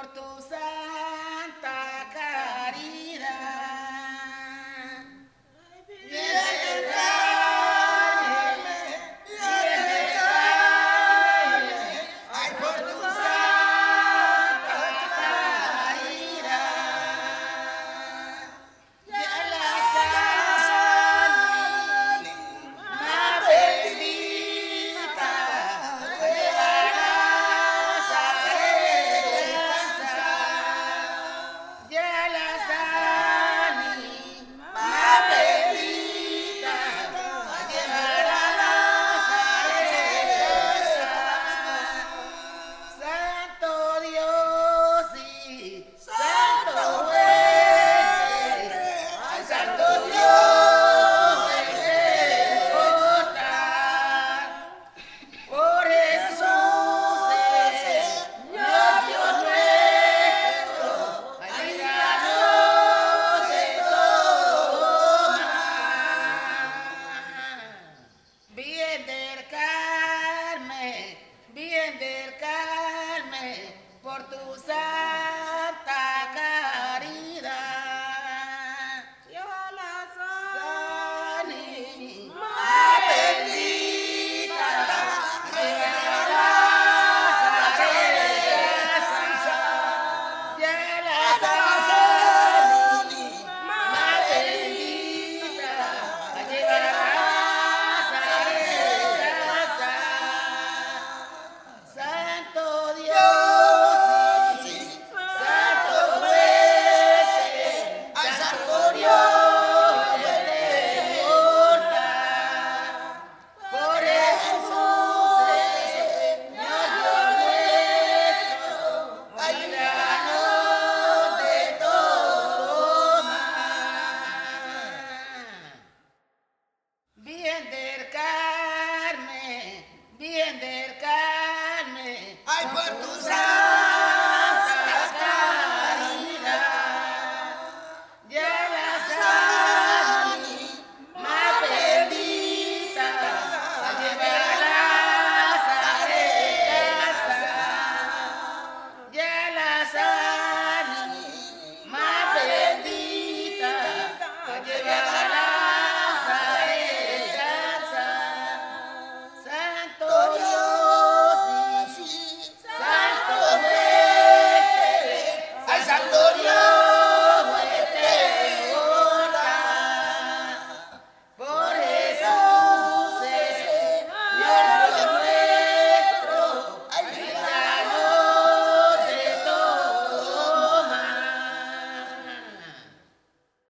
portos el... del Carmen por tu sangre. vai, Portugal!